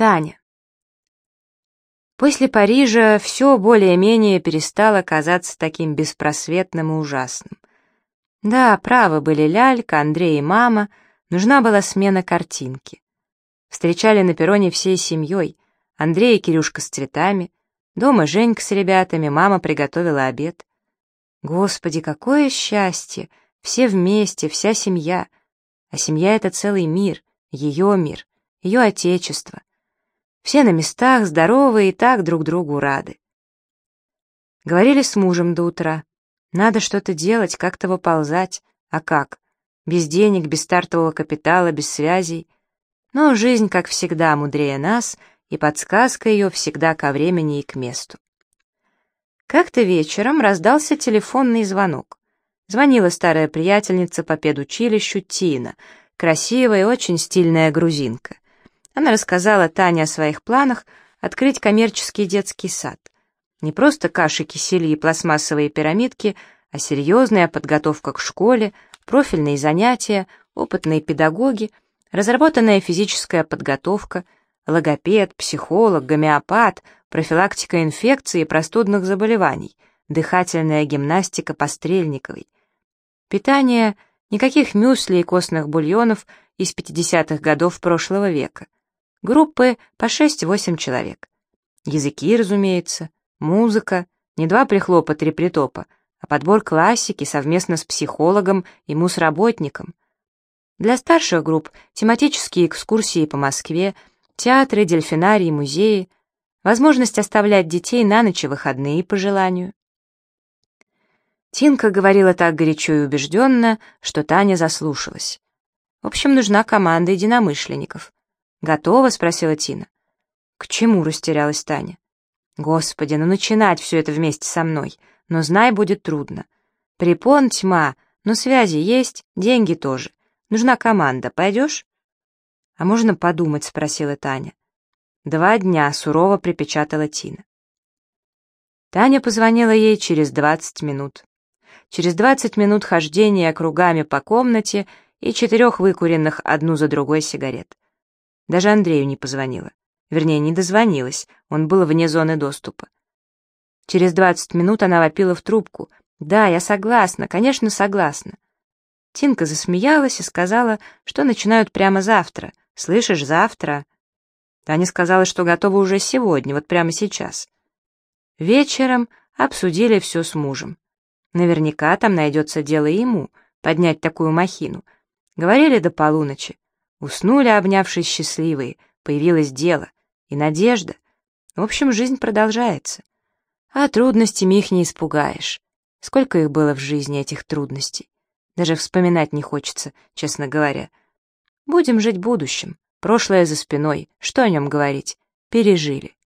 Таня. После Парижа все более-менее перестало казаться таким беспросветным и ужасным. Да, правы были Лялька, Андрей и мама, нужна была смена картинки. Встречали на перроне всей семьей, Андрей и Кирюшка с цветами, дома Женька с ребятами, мама приготовила обед. Господи, какое счастье! Все вместе, вся семья. А семья — это целый мир, ее мир, ее отечество. Все на местах, здоровы и так друг другу рады. Говорили с мужем до утра. Надо что-то делать, как-то выползать. А как? Без денег, без стартового капитала, без связей. Но жизнь, как всегда, мудрее нас, и подсказка ее всегда ко времени и к месту. Как-то вечером раздался телефонный звонок. Звонила старая приятельница по педучилищу Тина, красивая и очень стильная грузинка. Она рассказала Тане о своих планах открыть коммерческий детский сад. Не просто каши-кисели и пластмассовые пирамидки, а серьезная подготовка к школе, профильные занятия, опытные педагоги, разработанная физическая подготовка, логопед, психолог, гомеопат, профилактика инфекций и простудных заболеваний, дыхательная гимнастика по Стрельниковой. Питание — никаких мюсли и костных бульонов из 50-х годов прошлого века. Группы по 6-8 человек. Языки, разумеется, музыка, не два прихлопа, три притопа, а подбор классики совместно с психологом и мусработником. Для старших групп тематические экскурсии по Москве, театры, дельфинарии, музеи, возможность оставлять детей на ночь и выходные по желанию. Тинка говорила так горячо и убежденно, что Таня заслушалась. В общем, нужна команда единомышленников. «Готова?» — спросила Тина. «К чему?» — растерялась Таня. «Господи, ну начинать все это вместе со мной. Но знай, будет трудно. Препон тьма, но связи есть, деньги тоже. Нужна команда. Пойдешь?» «А можно подумать?» — спросила Таня. «Два дня», — сурово припечатала Тина. Таня позвонила ей через двадцать минут. Через двадцать минут хождения кругами по комнате и четырех выкуренных одну за другой сигарет. Даже Андрею не позвонила. Вернее, не дозвонилась, он был вне зоны доступа. Через двадцать минут она вопила в трубку. «Да, я согласна, конечно, согласна». Тинка засмеялась и сказала, что начинают прямо завтра. «Слышишь, завтра?» Таня сказала, что готова уже сегодня, вот прямо сейчас. Вечером обсудили все с мужем. Наверняка там найдется дело ему, поднять такую махину. Говорили до полуночи. Уснули, обнявшись счастливые, появилось дело и надежда. В общем, жизнь продолжается. А трудностями их не испугаешь. Сколько их было в жизни, этих трудностей. Даже вспоминать не хочется, честно говоря. Будем жить будущим. Прошлое за спиной. Что о нем говорить? Пережили.